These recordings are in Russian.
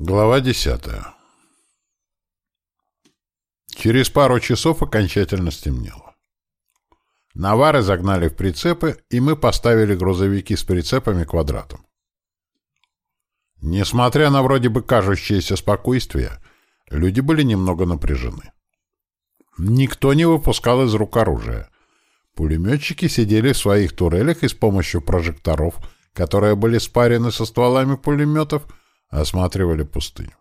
Глава десятая. Через пару часов окончательно стемнело. Навары загнали в прицепы, и мы поставили грузовики с прицепами квадратом. Несмотря на вроде бы кажущееся спокойствие, люди были немного напряжены. Никто не выпускал из рук оружия. Пулеметчики сидели в своих турелях и с помощью прожекторов, которые были спарены со стволами пулеметов, осматривали пустыню.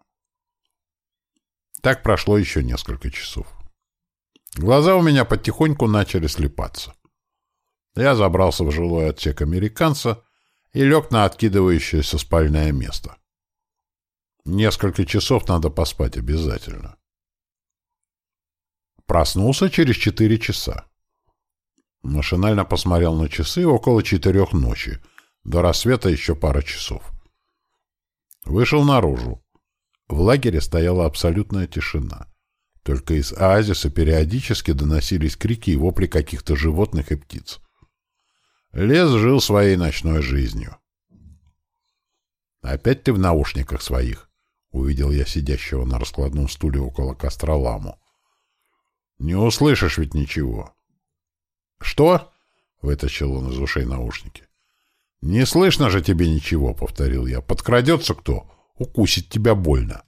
Так прошло еще несколько часов. Глаза у меня потихоньку начали слепаться. Я забрался в жилой отсек американца и лег на откидывающееся спальное место. Несколько часов надо поспать обязательно. Проснулся через четыре часа. Машинально посмотрел на часы около четырех ночи. До рассвета еще пара часов. Вышел наружу. В лагере стояла абсолютная тишина. Только из оазиса периодически доносились крики и вопли каких-то животных и птиц. Лес жил своей ночной жизнью. «Опять ты в наушниках своих?» — увидел я сидящего на раскладном стуле около костра ламу. «Не услышишь ведь ничего». «Что?» — вытащил он из ушей наушники. «Не слышно же тебе ничего», — повторил я. «Подкрадется кто? Укусит тебя больно».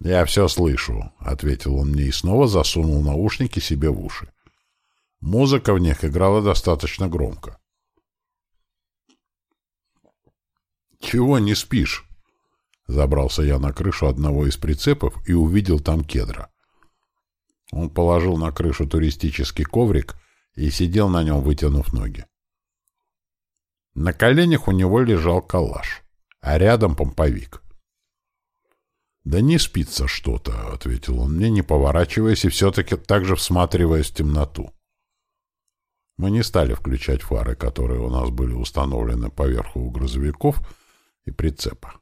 «Я все слышу», — ответил он мне и снова засунул наушники себе в уши. Музыка в них играла достаточно громко. «Чего не спишь?» Забрался я на крышу одного из прицепов и увидел там кедра. Он положил на крышу туристический коврик и сидел на нем, вытянув ноги. На коленях у него лежал калаш, а рядом помповик. «Да не спится что-то», — ответил он мне, не поворачиваясь и все-таки так же всматриваясь в темноту. Мы не стали включать фары, которые у нас были установлены поверху у грузовиков и прицепа.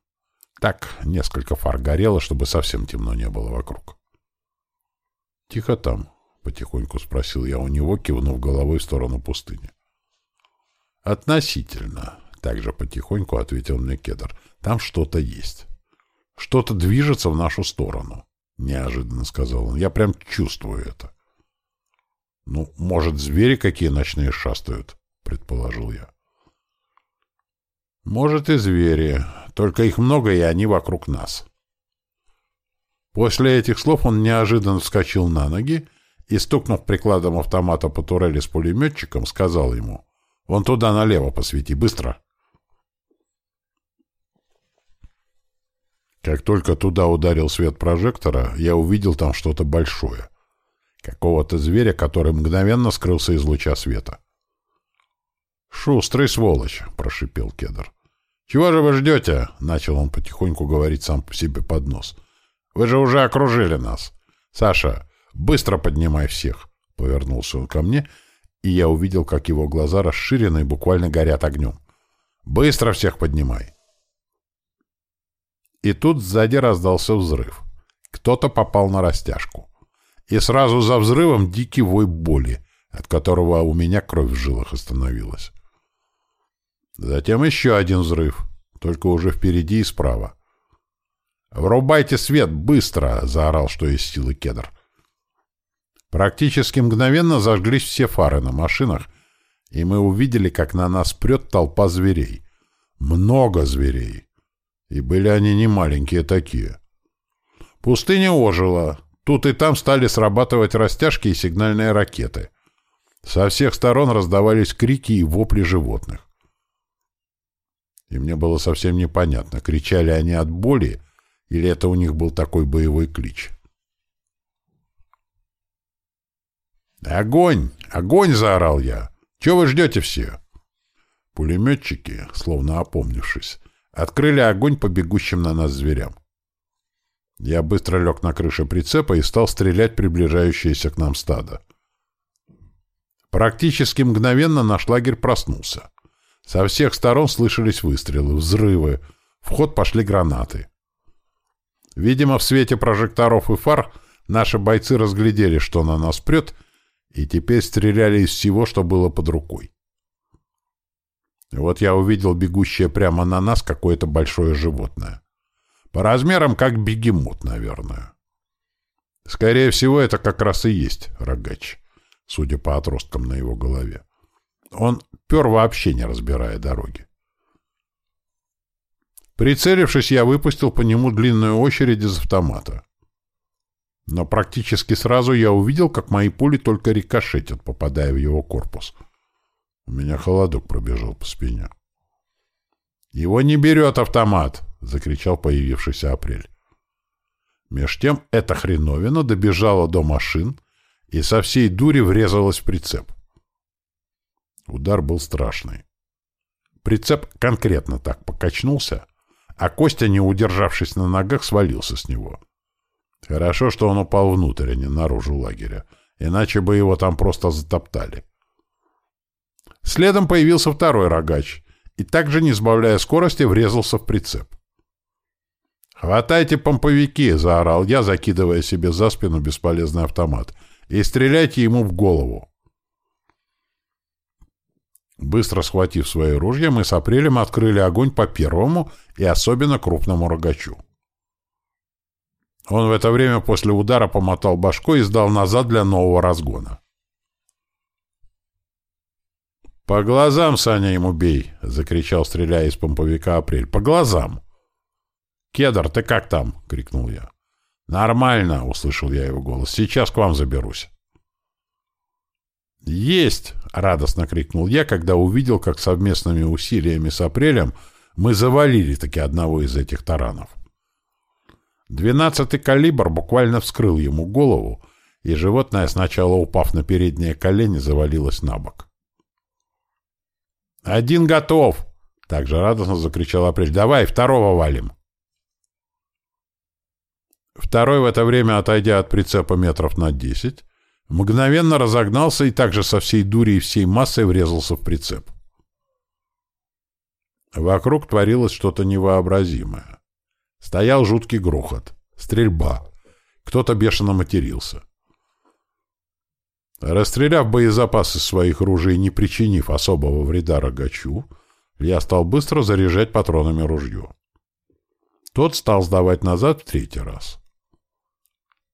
Так, несколько фар горело, чтобы совсем темно не было вокруг. «Тихо там», — потихоньку спросил я у него, кивнув головой в сторону пустыни. «Относительно», — также потихоньку ответил мне Кедр. «Там что-то есть. Что-то движется в нашу сторону», — неожиданно сказал он. «Я прям чувствую это». «Ну, может, звери какие ночные шастают?» — предположил я. «Может, и звери. Только их много, и они вокруг нас». После этих слов он неожиданно вскочил на ноги и, стукнув прикладом автомата по турели с пулеметчиком, сказал ему — Вон туда налево посвети, быстро. Как только туда ударил свет прожектора, я увидел там что-то большое. Какого-то зверя, который мгновенно скрылся из луча света. «Шустрый сволочь!» — прошипел Кедр. «Чего же вы ждете?» — начал он потихоньку говорить сам себе под нос. «Вы же уже окружили нас. Саша, быстро поднимай всех!» — повернулся он ко мне — и я увидел, как его глаза расширены и буквально горят огнем. «Быстро всех поднимай!» И тут сзади раздался взрыв. Кто-то попал на растяжку. И сразу за взрывом дикий вой боли, от которого у меня кровь в жилах остановилась. Затем еще один взрыв, только уже впереди и справа. «Врубайте свет, быстро!» — заорал, что из силы кедр. Практически мгновенно зажглись все фары на машинах, и мы увидели, как на нас прет толпа зверей. Много зверей. И были они не маленькие такие. Пустыня ожила. Тут и там стали срабатывать растяжки и сигнальные ракеты. Со всех сторон раздавались крики и вопли животных. И мне было совсем непонятно, кричали они от боли, или это у них был такой боевой клич. «Огонь! Огонь!» — заорал я. «Чего вы ждете все?» Пулеметчики, словно опомнившись, открыли огонь по бегущим на нас зверям. Я быстро лег на крыше прицепа и стал стрелять приближающееся к нам стадо. Практически мгновенно наш лагерь проснулся. Со всех сторон слышались выстрелы, взрывы, в ход пошли гранаты. Видимо, в свете прожекторов и фар наши бойцы разглядели, что на нас прет, и теперь стреляли из всего, что было под рукой. Вот я увидел бегущее прямо на нас какое-то большое животное. По размерам как бегемот, наверное. Скорее всего, это как раз и есть рогач, судя по отросткам на его голове. Он пер вообще не разбирая дороги. Прицелившись, я выпустил по нему длинную очередь из автомата. Но практически сразу я увидел, как мои пули только рикошетят, попадая в его корпус. У меня холодок пробежал по спине. «Его не берет автомат!» — закричал появившийся Апрель. Меж тем эта хреновина добежала до машин и со всей дури врезалась в прицеп. Удар был страшный. Прицеп конкретно так покачнулся, а Костя, не удержавшись на ногах, свалился с него. Хорошо, что он упал внутрь, а не наружу лагеря, иначе бы его там просто затоптали. Следом появился второй рогач и также, не сбавляя скорости, врезался в прицеп. «Хватайте помповики!» — заорал я, закидывая себе за спину бесполезный автомат. «И стреляйте ему в голову!» Быстро схватив свои ружья, мы с апрелем открыли огонь по первому и особенно крупному рогачу. Он в это время после удара помотал башкой и сдал назад для нового разгона. «По глазам, Саня, ему бей!» — закричал, стреляя из помповика Апрель. «По глазам!» «Кедр, ты как там?» — крикнул я. «Нормально!» — услышал я его голос. «Сейчас к вам заберусь». «Есть!» — радостно крикнул я, когда увидел, как совместными усилиями с Апрелем мы завалили таки одного из этих таранов. Двенадцатый калибр буквально вскрыл ему голову, и животное, сначала упав на передние колени, завалилось на бок. «Один готов!» — также радостно закричал Апрель. «Давай, второго валим!» Второй в это время, отойдя от прицепа метров на десять, мгновенно разогнался и также со всей дури и всей массой врезался в прицеп. Вокруг творилось что-то невообразимое. Стоял жуткий грохот, стрельба. Кто-то бешено матерился. Расстреляв боезапасы своих ружей, не причинив особого вреда рогачу, я стал быстро заряжать патронами ружье. Тот стал сдавать назад в третий раз.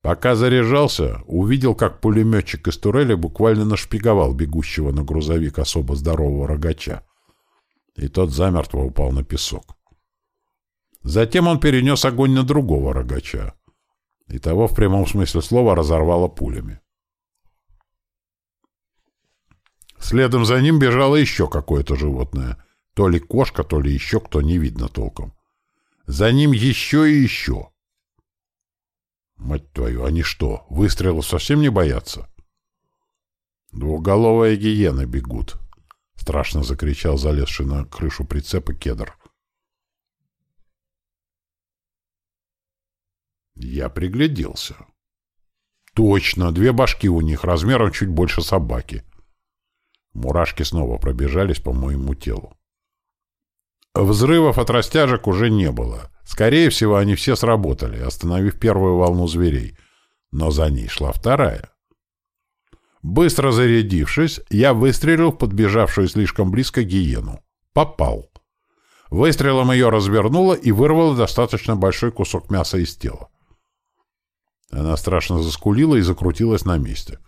Пока заряжался, увидел, как пулеметчик из турели буквально нашпиговал бегущего на грузовик особо здорового рогача, и тот замертво упал на песок. Затем он перенес огонь на другого рогача, и того в прямом смысле слова разорвало пулями. Следом за ним бежало еще какое-то животное, то ли кошка, то ли еще кто, не видно толком. За ним еще и еще. Мать твою, они что, выстрелов совсем не боятся? Двухголовые гиены бегут. Страшно закричал залезший на крышу прицепа кедр. Я пригляделся. Точно, две башки у них, размером чуть больше собаки. Мурашки снова пробежались по моему телу. Взрывов от растяжек уже не было. Скорее всего, они все сработали, остановив первую волну зверей. Но за ней шла вторая. Быстро зарядившись, я выстрелил в подбежавшую слишком близко гиену. Попал. Выстрелом ее развернуло и вырвало достаточно большой кусок мяса из тела. Она страшно заскулила и закрутилась на месте.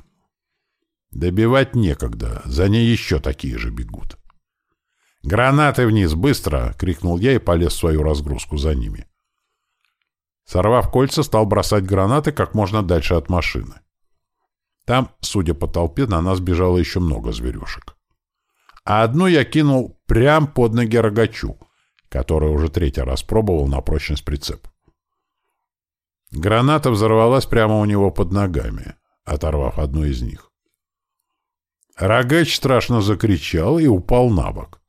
Добивать некогда, за ней еще такие же бегут. «Гранаты вниз, быстро!» — крикнул я и полез в свою разгрузку за ними. Сорвав кольца, стал бросать гранаты как можно дальше от машины. Там, судя по толпе, на нас бежало еще много зверюшек. А одну я кинул прямо под ноги рогачу, который уже третий раз пробовал на прочность прицеп. Граната взорвалась прямо у него под ногами, оторвав одну из них. Рогач страшно закричал и упал на бок.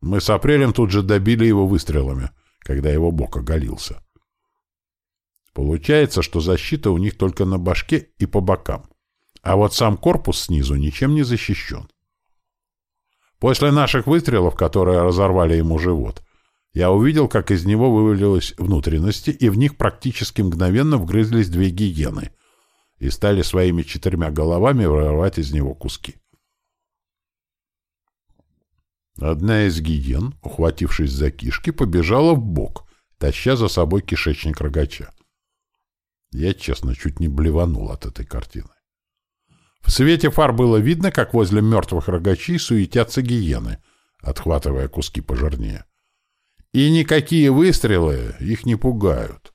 Мы с Апрелем тут же добили его выстрелами, когда его бок оголился. Получается, что защита у них только на башке и по бокам, а вот сам корпус снизу ничем не защищен. После наших выстрелов, которые разорвали ему живот, я увидел, как из него вывалились внутренности, и в них практически мгновенно вгрызлись две гиены и стали своими четырьмя головами вырывать из него куски. Одна из гиен, ухватившись за кишки, побежала в бок, таща за собой кишечник рогача. Я, честно, чуть не блеванул от этой картины. В свете фар было видно, как возле мертвых рогачей суетятся гиены, отхватывая куски пожирнее. И никакие выстрелы их не пугают.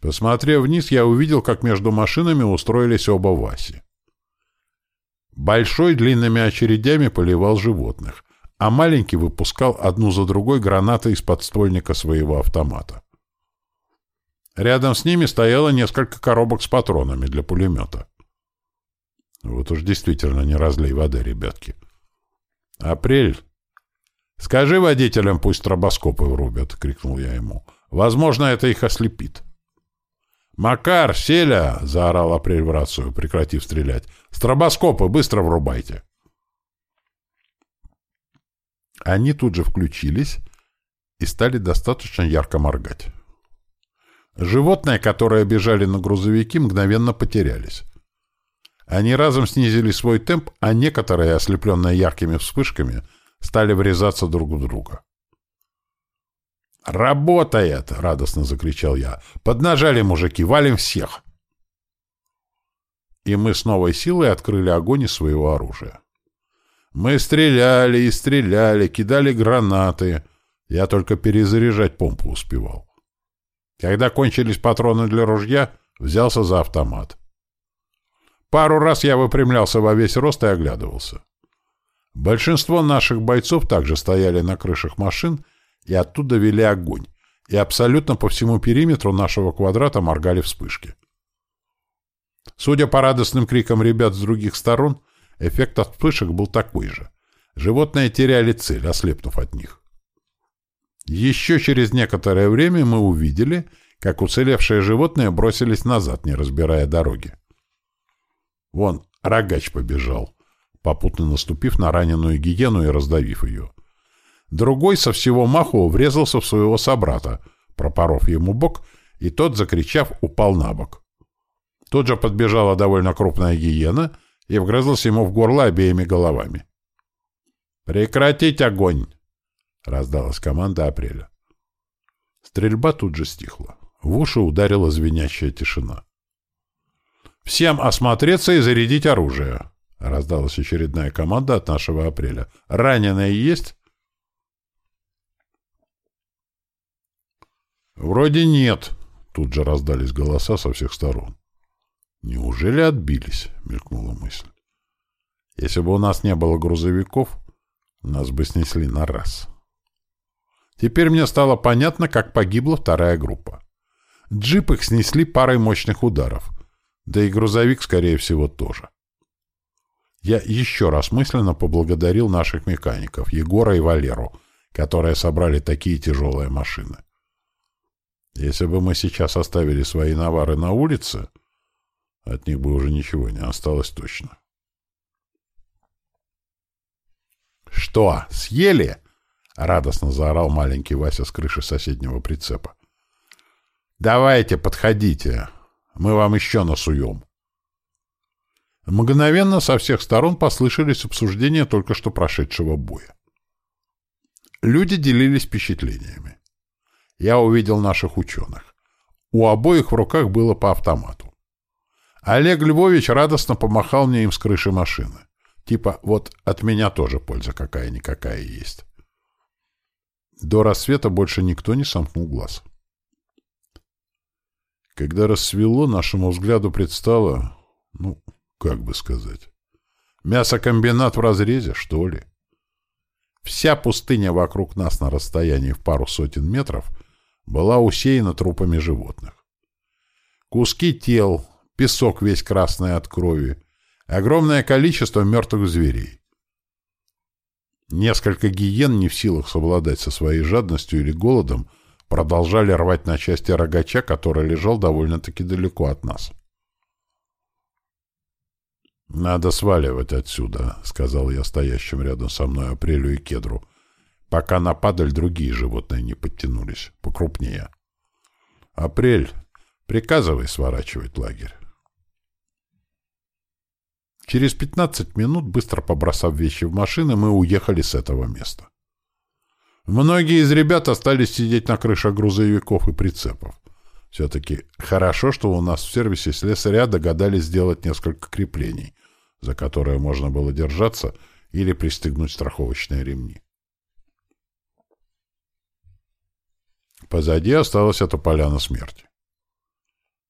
Посмотрев вниз, я увидел, как между машинами устроились оба Васи. Большой длинными очередями поливал животных, а маленький выпускал одну за другой гранаты из подствольника своего автомата. Рядом с ними стояло несколько коробок с патронами для пулемета. Вот уж действительно не разлей воды, ребятки. «Апрель!» «Скажи водителям, пусть стробоскопы врубят!» — крикнул я ему. «Возможно, это их ослепит». «Макар, Селя!» — заорал Апрель в рацию, прекратив стрелять. «Стробоскопы быстро врубайте!» Они тут же включились и стали достаточно ярко моргать. Животные, которые бежали на грузовики, мгновенно потерялись. Они разом снизили свой темп, а некоторые, ослепленные яркими вспышками, стали врезаться друг в друга. «Работает!» — радостно закричал я. «Поднажали, мужики, валим всех!» И мы с новой силой открыли огонь из своего оружия. Мы стреляли и стреляли, кидали гранаты. Я только перезаряжать помпу успевал. Когда кончились патроны для ружья, взялся за автомат. Пару раз я выпрямлялся во весь рост и оглядывался. Большинство наших бойцов также стояли на крышах машин и оттуда вели огонь, и абсолютно по всему периметру нашего квадрата моргали вспышки. Судя по радостным крикам ребят с других сторон, эффект от вспышек был такой же. Животные теряли цель, ослепнув от них. Еще через некоторое время мы увидели, как уцелевшие животные бросились назад, не разбирая дороги. Вон, рогач побежал, попутно наступив на раненую гиену и раздавив ее. Другой со всего маху врезался в своего собрата, пропоров ему бок, и тот, закричав, упал на бок. Тут же подбежала довольно крупная гиена и вгрызлась ему в горло обеими головами. «Прекратить огонь!» — раздалась команда Апреля. Стрельба тут же стихла. В уши ударила звенящая тишина. «Всем осмотреться и зарядить оружие!» — раздалась очередная команда от нашего Апреля. «Раненые есть?» «Вроде нет», — тут же раздались голоса со всех сторон. «Неужели отбились?» — мелькнула мысль. «Если бы у нас не было грузовиков, нас бы снесли на раз». Теперь мне стало понятно, как погибла вторая группа. Джип их снесли парой мощных ударов. Да и грузовик, скорее всего, тоже. Я еще раз мысленно поблагодарил наших механиков, Егора и Валеру, которые собрали такие тяжелые машины. Если бы мы сейчас оставили свои навары на улице, от них бы уже ничего не осталось точно. «Что, съели?» — радостно заорал маленький Вася с крыши соседнего прицепа. «Давайте, подходите. Мы вам еще насуем». Мгновенно со всех сторон послышались обсуждения только что прошедшего боя. Люди делились впечатлениями. Я увидел наших ученых. У обоих в руках было по автомату. Олег Львович радостно помахал мне им с крыши машины. Типа, вот от меня тоже польза какая-никакая есть. До рассвета больше никто не сомкнул глаз. Когда рассвело, нашему взгляду предстало, ну, как бы сказать, мясокомбинат в разрезе, что ли. Вся пустыня вокруг нас на расстоянии в пару сотен метров была усеяна трупами животных. Куски тел, песок весь красный от крови, огромное количество мертвых зверей. Несколько гиен, не в силах совладать со своей жадностью или голодом, продолжали рвать на части рогача, который лежал довольно-таки далеко от нас. «Надо сваливать отсюда», — сказал я стоящим рядом со мной Апрелю и Кедру, пока на падаль другие животные не подтянулись, покрупнее. «Апрель, приказывай сворачивать лагерь». Через 15 минут, быстро побросав вещи в машины, мы уехали с этого места. Многие из ребят остались сидеть на крышах грузовиков и прицепов. Все-таки хорошо, что у нас в сервисе слесаря догадались сделать несколько креплений, за которые можно было держаться или пристегнуть страховочные ремни. Позади осталась эта поляна смерти.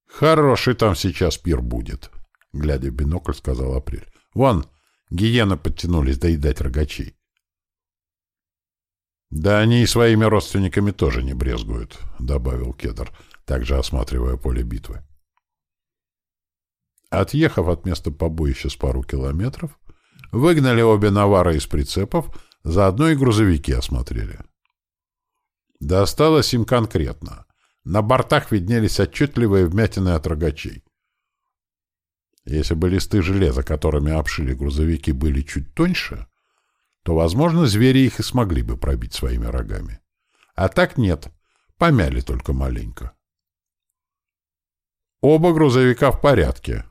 «Хороший там сейчас пир будет», — глядя в бинокль, сказал Апрель. «Вон, гиены подтянулись доедать рогачей». «Да они и своими родственниками тоже не брезгуют», — добавил Кедр, также осматривая поле битвы. Отъехав от места побоища с пару километров, выгнали обе навары из прицепов, заодно и грузовики осмотрели. Досталось им конкретно. На бортах виднелись отчетливые вмятины от рогачей. Если бы листы железа, которыми обшили грузовики, были чуть тоньше, то, возможно, звери их и смогли бы пробить своими рогами. А так нет, помяли только маленько. Оба грузовика в порядке.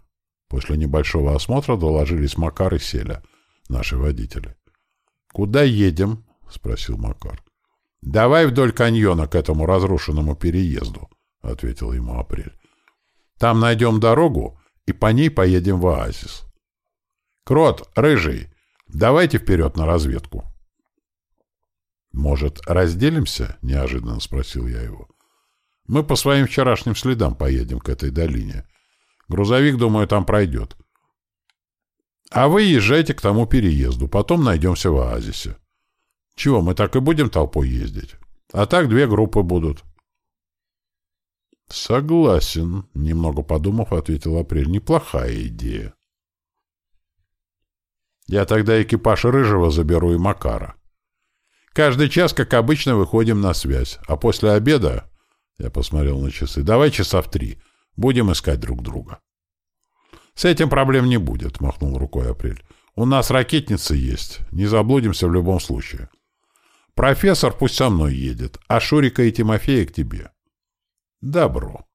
После небольшого осмотра доложились Макар и Селя, наши водители. «Куда едем?» — спросил Макар. «Давай вдоль каньона к этому разрушенному переезду», — ответил ему Апрель. «Там найдем дорогу, и по ней поедем в оазис». «Крот, рыжий, давайте вперед на разведку». «Может, разделимся?» — неожиданно спросил я его. «Мы по своим вчерашним следам поедем к этой долине. Грузовик, думаю, там пройдет. А вы езжайте к тому переезду, потом найдемся в оазисе». Чего, мы так и будем толпой ездить? А так две группы будут. Согласен, немного подумав, ответил Апрель. Неплохая идея. Я тогда экипаж Рыжего заберу и Макара. Каждый час, как обычно, выходим на связь. А после обеда, я посмотрел на часы, давай часа в три, будем искать друг друга. С этим проблем не будет, махнул рукой Апрель. У нас ракетницы есть, не заблудимся в любом случае. Профессор пусть со мной едет, а Шурика и Тимофея к тебе. Добро.